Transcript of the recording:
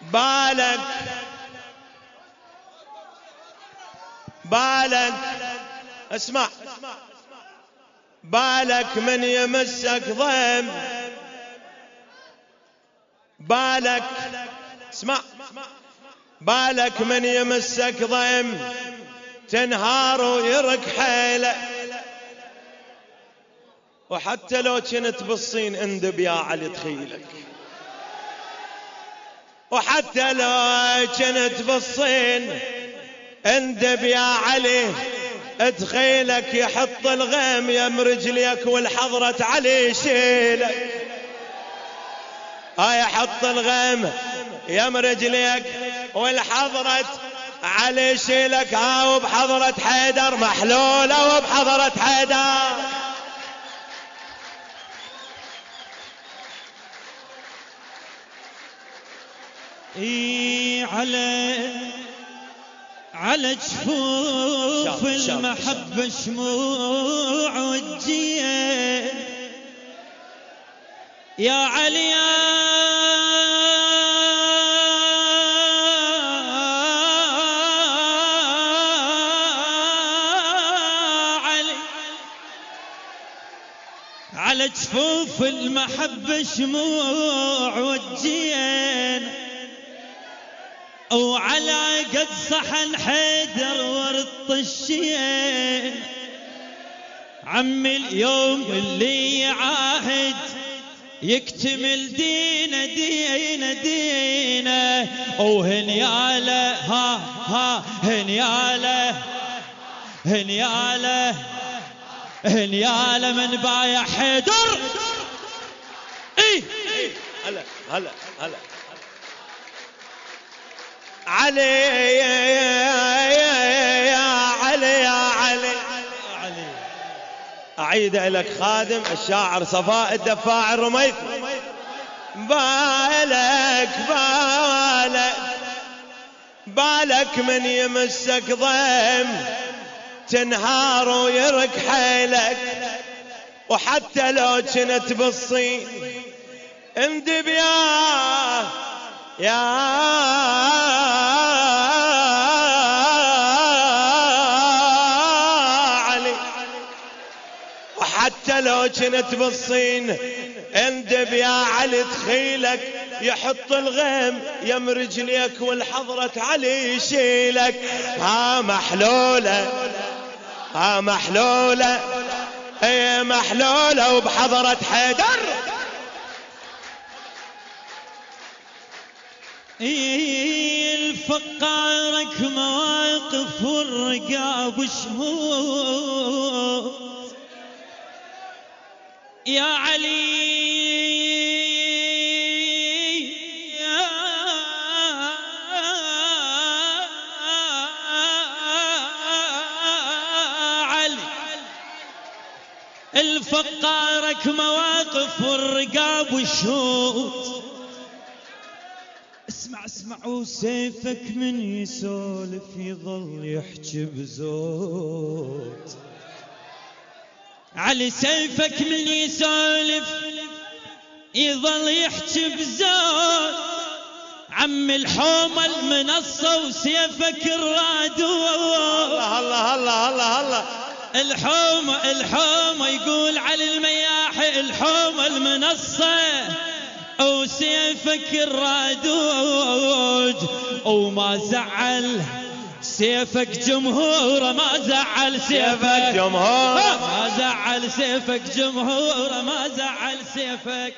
بالك. بالك. اسمع. بالك من يمسك ضيم. بالك. اسمع. بالك من يمسك ضيم. تنهار ويرك حيله وحتى لو كنت بالصين اندب يا علي تخيلك. وحتى لو كنت بالصين اندب يا علي ادخيلك يحط الغيم يم رجليك والحضرة علي شيلك هاي حط الغيم يم رجليك والحضرة علي شيلك ها وبحضرة حيدر محلولة وبحضرة حيدر. على على جفوف المحبة شموع وجيه يا علي يا علي. على جفوف المحبة شموع وجين صحن حيدر ورط الشين عمي اليوم اللي يعاهد يكتمل دينه دينه دينه. وهنياله ها ها هنياله هنياله هنياله من بايع حيدر. إي. هلا هلا هلا. علي أعيد لك خادم الشاعر صفاء الدفاع الرميث بالك بالك بالك من يمسك ضيم تنهار ويرك حيلك. وحتى لو كنت بالصين اندب يا يا وحتى لو كنت بالصين اندب يا علي تخيلك يحط الغيم يم رجليك والحضرة علي يشيلك. ها محلولة ها محلولة اي محلولة وبحضرة حيدر. الفقارك مواقف والرقاب شهود يا علي يا الفقارك مواقف والرقاب وشهود اسمع اسمع وسيفك من يسولف يظل يحكي بزود علي سيفك من يسولف يظل يحكي بزود عم الحومة المنصة وسيفك الرادود الله الله الله الله الله. الحومة الحومة يقول علي المياحي الحومة المنصة وسيفك الرادود وما زعل سيفك جمهوره ما زعل سيفك. جمهور. ما زعل سيفك جمهوره ما زعل سيفك.